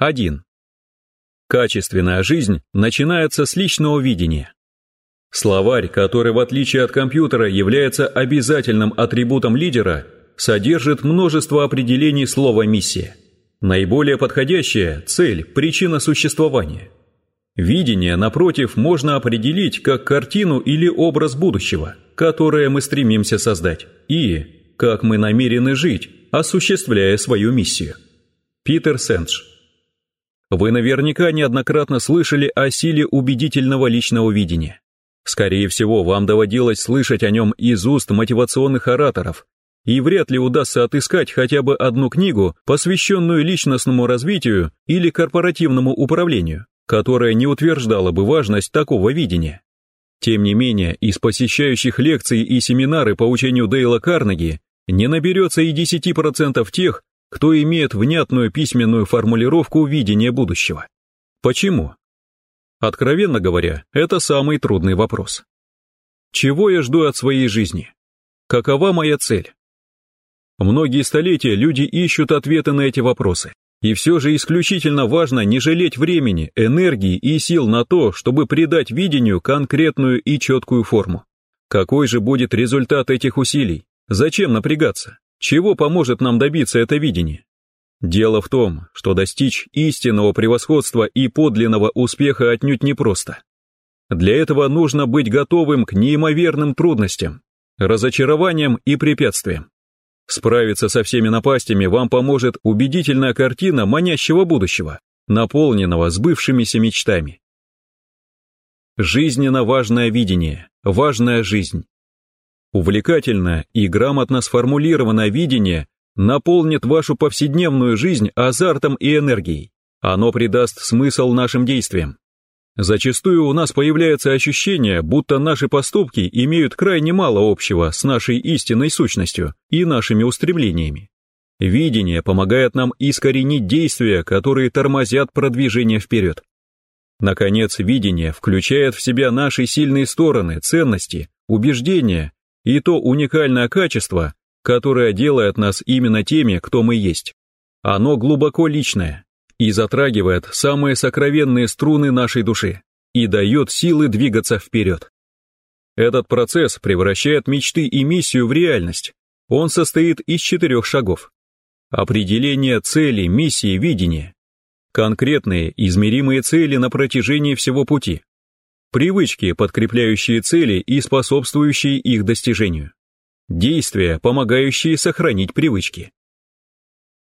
1. Качественная жизнь начинается с личного видения. Словарь, который в отличие от компьютера является обязательным атрибутом лидера, содержит множество определений слова «миссия». Наиболее подходящая – цель, причина существования. Видение, напротив, можно определить как картину или образ будущего, которое мы стремимся создать, и как мы намерены жить, осуществляя свою миссию. Питер Сэндж Вы наверняка неоднократно слышали о силе убедительного личного видения. Скорее всего, вам доводилось слышать о нем из уст мотивационных ораторов, и вряд ли удастся отыскать хотя бы одну книгу, посвященную личностному развитию или корпоративному управлению, которая не утверждала бы важность такого видения. Тем не менее, из посещающих лекции и семинары по учению Дейла Карнеги не наберется и 10% тех, кто имеет внятную письменную формулировку видения будущего. Почему? Откровенно говоря, это самый трудный вопрос. Чего я жду от своей жизни? Какова моя цель? Многие столетия люди ищут ответы на эти вопросы. И все же исключительно важно не жалеть времени, энергии и сил на то, чтобы придать видению конкретную и четкую форму. Какой же будет результат этих усилий? Зачем напрягаться? Чего поможет нам добиться это видение? Дело в том, что достичь истинного превосходства и подлинного успеха отнюдь непросто. Для этого нужно быть готовым к неимоверным трудностям, разочарованиям и препятствиям. Справиться со всеми напастями вам поможет убедительная картина манящего будущего, наполненного сбывшимися мечтами. Жизненно важное видение, важная жизнь. Увлекательное и грамотно сформулированное видение наполнит вашу повседневную жизнь азартом и энергией. Оно придаст смысл нашим действиям. Зачастую у нас появляется ощущение, будто наши поступки имеют крайне мало общего с нашей истинной сущностью и нашими устремлениями. Видение помогает нам искоренить действия, которые тормозят продвижение вперед. Наконец, видение включает в себя наши сильные стороны, ценности, убеждения и то уникальное качество, которое делает нас именно теми, кто мы есть. Оно глубоко личное и затрагивает самые сокровенные струны нашей души и дает силы двигаться вперед. Этот процесс превращает мечты и миссию в реальность. Он состоит из четырех шагов. Определение цели, миссии, видения. Конкретные, измеримые цели на протяжении всего пути. Привычки, подкрепляющие цели и способствующие их достижению. Действия, помогающие сохранить привычки.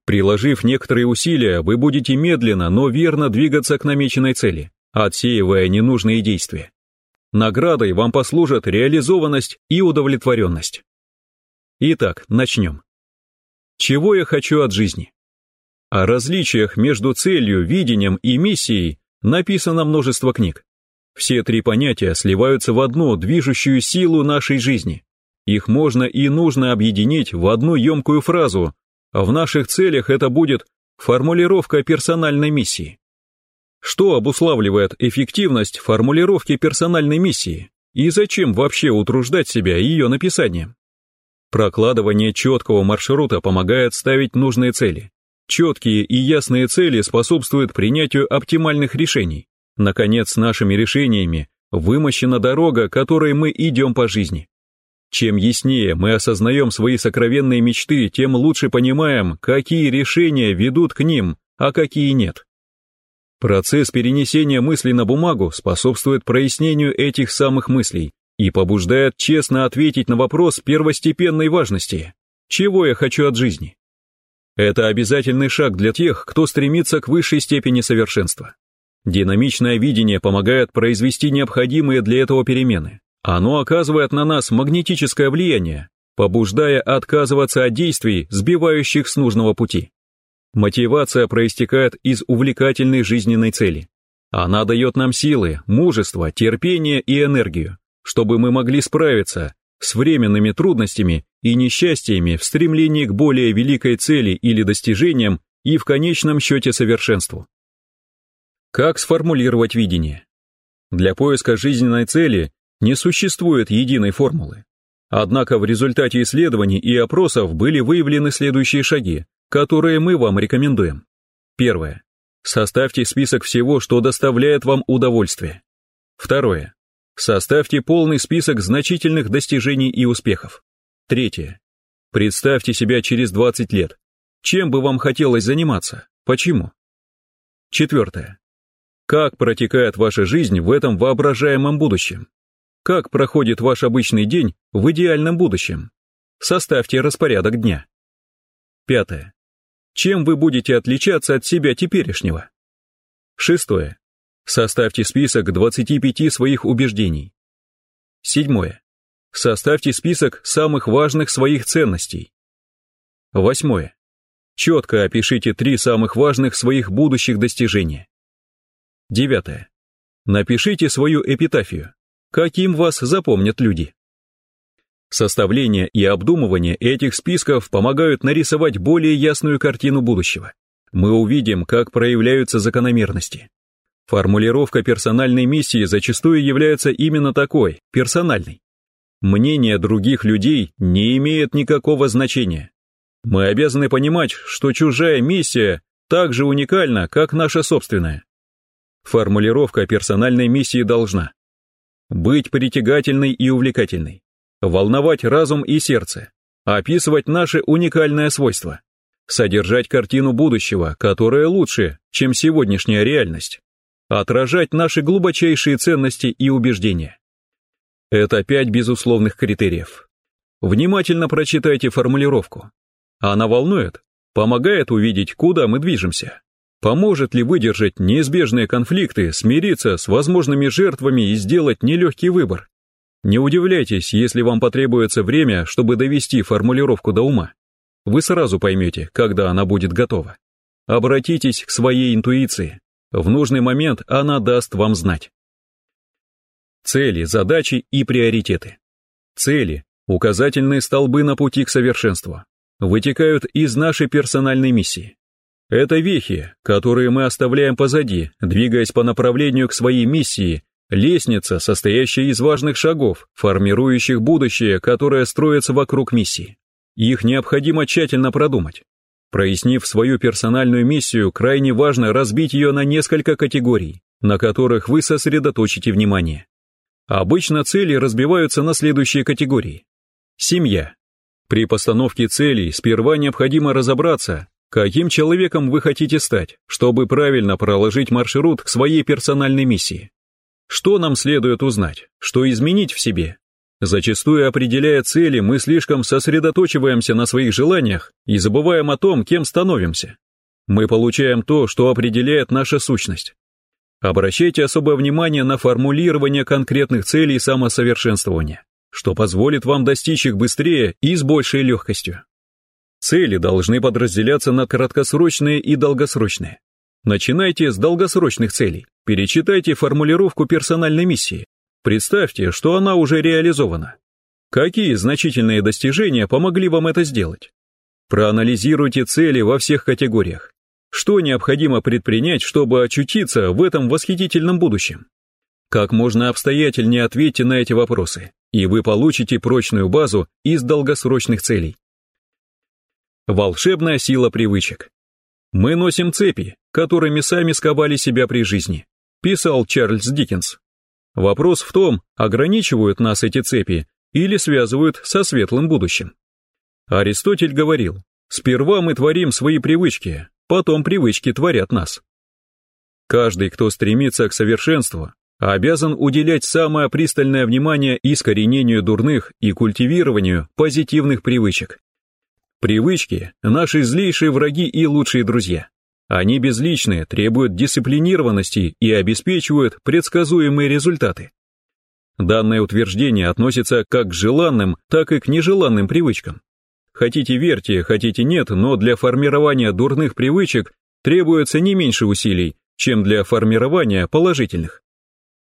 Приложив некоторые усилия, вы будете медленно, но верно двигаться к намеченной цели, отсеивая ненужные действия. Наградой вам послужат реализованность и удовлетворенность. Итак, начнем. Чего я хочу от жизни? О различиях между целью, видением и миссией написано множество книг. Все три понятия сливаются в одну движущую силу нашей жизни. Их можно и нужно объединить в одну емкую фразу. В наших целях это будет формулировка персональной миссии. Что обуславливает эффективность формулировки персональной миссии? И зачем вообще утруждать себя ее написанием? Прокладывание четкого маршрута помогает ставить нужные цели. Четкие и ясные цели способствуют принятию оптимальных решений. Наконец, нашими решениями вымощена дорога, которой мы идем по жизни. Чем яснее мы осознаем свои сокровенные мечты, тем лучше понимаем, какие решения ведут к ним, а какие нет. Процесс перенесения мыслей на бумагу способствует прояснению этих самых мыслей и побуждает честно ответить на вопрос первостепенной важности «Чего я хочу от жизни?». Это обязательный шаг для тех, кто стремится к высшей степени совершенства. Динамичное видение помогает произвести необходимые для этого перемены. Оно оказывает на нас магнетическое влияние, побуждая отказываться от действий, сбивающих с нужного пути. Мотивация проистекает из увлекательной жизненной цели. Она дает нам силы, мужество, терпение и энергию, чтобы мы могли справиться с временными трудностями и несчастьями в стремлении к более великой цели или достижениям и в конечном счете совершенству. Как сформулировать видение? Для поиска жизненной цели не существует единой формулы. Однако в результате исследований и опросов были выявлены следующие шаги, которые мы вам рекомендуем. Первое. Составьте список всего, что доставляет вам удовольствие. Второе. Составьте полный список значительных достижений и успехов. Третье. Представьте себя через 20 лет. Чем бы вам хотелось заниматься? Почему? Четвертое. Как протекает ваша жизнь в этом воображаемом будущем? Как проходит ваш обычный день в идеальном будущем? Составьте распорядок дня. Пятое. Чем вы будете отличаться от себя теперешнего? Шестое. Составьте список 25 своих убеждений. Седьмое. Составьте список самых важных своих ценностей. Восьмое. Четко опишите три самых важных своих будущих достижения. Девятое. Напишите свою эпитафию. Каким вас запомнят люди? Составление и обдумывание этих списков помогают нарисовать более ясную картину будущего. Мы увидим, как проявляются закономерности. Формулировка персональной миссии зачастую является именно такой, персональной. Мнение других людей не имеет никакого значения. Мы обязаны понимать, что чужая миссия так же уникальна, как наша собственная. Формулировка персональной миссии должна быть притягательной и увлекательной, волновать разум и сердце, описывать наше уникальное свойство, содержать картину будущего, которая лучше, чем сегодняшняя реальность, отражать наши глубочайшие ценности и убеждения. Это пять безусловных критериев. Внимательно прочитайте формулировку. Она волнует, помогает увидеть, куда мы движемся. Поможет ли выдержать неизбежные конфликты, смириться с возможными жертвами и сделать нелегкий выбор? Не удивляйтесь, если вам потребуется время, чтобы довести формулировку до ума. Вы сразу поймете, когда она будет готова. Обратитесь к своей интуиции. В нужный момент она даст вам знать. Цели, задачи и приоритеты. Цели – указательные столбы на пути к совершенству. Вытекают из нашей персональной миссии. Это вехи, которые мы оставляем позади, двигаясь по направлению к своей миссии, лестница, состоящая из важных шагов, формирующих будущее, которое строится вокруг миссии. Их необходимо тщательно продумать. Прояснив свою персональную миссию, крайне важно разбить ее на несколько категорий, на которых вы сосредоточите внимание. Обычно цели разбиваются на следующие категории. Семья. При постановке целей сперва необходимо разобраться, каким человеком вы хотите стать, чтобы правильно проложить маршрут к своей персональной миссии. Что нам следует узнать, что изменить в себе? Зачастую определяя цели, мы слишком сосредоточиваемся на своих желаниях и забываем о том, кем становимся. Мы получаем то, что определяет наша сущность. Обращайте особое внимание на формулирование конкретных целей самосовершенствования, что позволит вам достичь их быстрее и с большей легкостью. Цели должны подразделяться на краткосрочные и долгосрочные. Начинайте с долгосрочных целей. Перечитайте формулировку персональной миссии. Представьте, что она уже реализована. Какие значительные достижения помогли вам это сделать? Проанализируйте цели во всех категориях. Что необходимо предпринять, чтобы очутиться в этом восхитительном будущем? Как можно обстоятельнее ответьте на эти вопросы, и вы получите прочную базу из долгосрочных целей. Волшебная сила привычек. Мы носим цепи, которыми сами сковали себя при жизни, писал Чарльз Диккенс. Вопрос в том, ограничивают нас эти цепи или связывают со светлым будущим. Аристотель говорил, сперва мы творим свои привычки, потом привычки творят нас. Каждый, кто стремится к совершенству, обязан уделять самое пристальное внимание искоренению дурных и культивированию позитивных привычек. Привычки – наши злейшие враги и лучшие друзья. Они безличные, требуют дисциплинированности и обеспечивают предсказуемые результаты. Данное утверждение относится как к желанным, так и к нежеланным привычкам. Хотите верьте, хотите нет, но для формирования дурных привычек требуется не меньше усилий, чем для формирования положительных.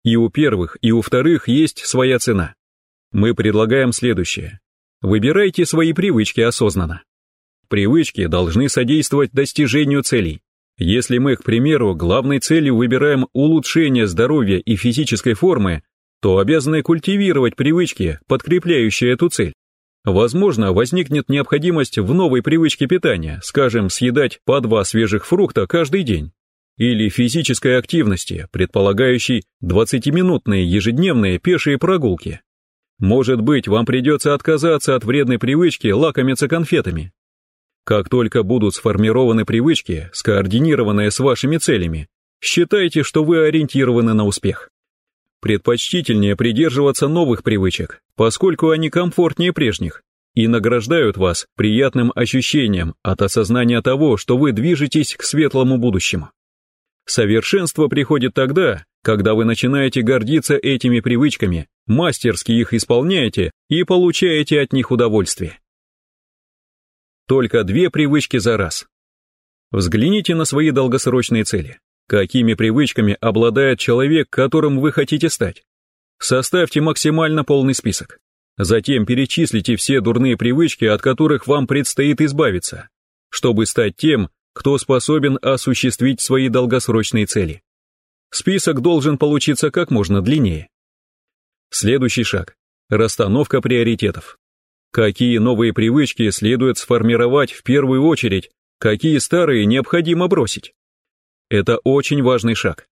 И у первых, и у вторых есть своя цена. Мы предлагаем следующее. Выбирайте свои привычки осознанно. Привычки должны содействовать достижению целей. Если мы, к примеру, главной целью выбираем улучшение здоровья и физической формы, то обязаны культивировать привычки, подкрепляющие эту цель. Возможно, возникнет необходимость в новой привычке питания, скажем, съедать по два свежих фрукта каждый день. или физической активности, предполагающей 20-минутные ежедневные пешие прогулки. Может быть, вам придется отказаться от вредной привычки лакомиться конфетами. Как только будут сформированы привычки, скоординированные с вашими целями, считайте, что вы ориентированы на успех. Предпочтительнее придерживаться новых привычек, поскольку они комфортнее прежних и награждают вас приятным ощущением от осознания того, что вы движетесь к светлому будущему. Совершенство приходит тогда, когда вы начинаете гордиться этими привычками, мастерски их исполняете и получаете от них удовольствие. Только две привычки за раз. Взгляните на свои долгосрочные цели. Какими привычками обладает человек, которым вы хотите стать? Составьте максимально полный список. Затем перечислите все дурные привычки, от которых вам предстоит избавиться, чтобы стать тем, кто способен осуществить свои долгосрочные цели. Список должен получиться как можно длиннее. Следующий шаг – расстановка приоритетов. Какие новые привычки следует сформировать в первую очередь, какие старые необходимо бросить. Это очень важный шаг.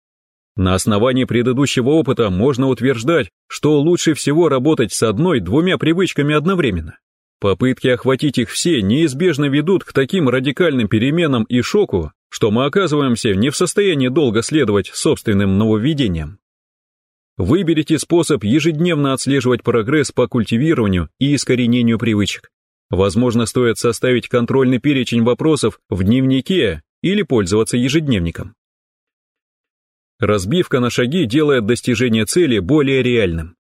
На основании предыдущего опыта можно утверждать, что лучше всего работать с одной-двумя привычками одновременно. Попытки охватить их все неизбежно ведут к таким радикальным переменам и шоку, что мы оказываемся не в состоянии долго следовать собственным нововведениям. Выберите способ ежедневно отслеживать прогресс по культивированию и искоренению привычек. Возможно, стоит составить контрольный перечень вопросов в дневнике или пользоваться ежедневником. Разбивка на шаги делает достижение цели более реальным.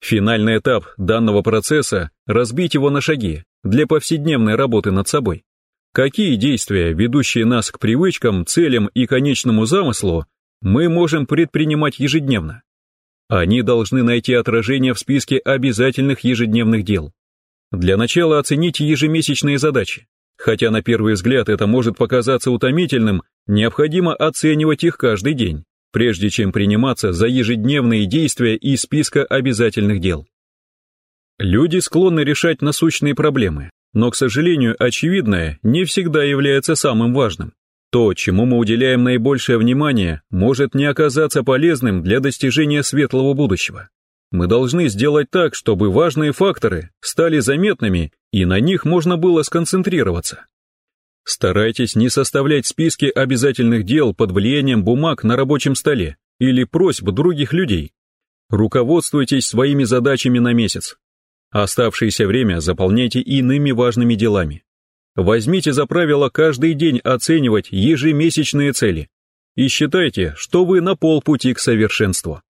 Финальный этап данного процесса – разбить его на шаги для повседневной работы над собой. Какие действия, ведущие нас к привычкам, целям и конечному замыслу, мы можем предпринимать ежедневно? Они должны найти отражение в списке обязательных ежедневных дел. Для начала оцените ежемесячные задачи. Хотя на первый взгляд это может показаться утомительным, необходимо оценивать их каждый день прежде чем приниматься за ежедневные действия из списка обязательных дел. Люди склонны решать насущные проблемы, но, к сожалению, очевидное не всегда является самым важным. То, чему мы уделяем наибольшее внимание, может не оказаться полезным для достижения светлого будущего. Мы должны сделать так, чтобы важные факторы стали заметными и на них можно было сконцентрироваться. Старайтесь не составлять списки обязательных дел под влиянием бумаг на рабочем столе или просьб других людей. Руководствуйтесь своими задачами на месяц. Оставшееся время заполняйте иными важными делами. Возьмите за правило каждый день оценивать ежемесячные цели и считайте, что вы на полпути к совершенству.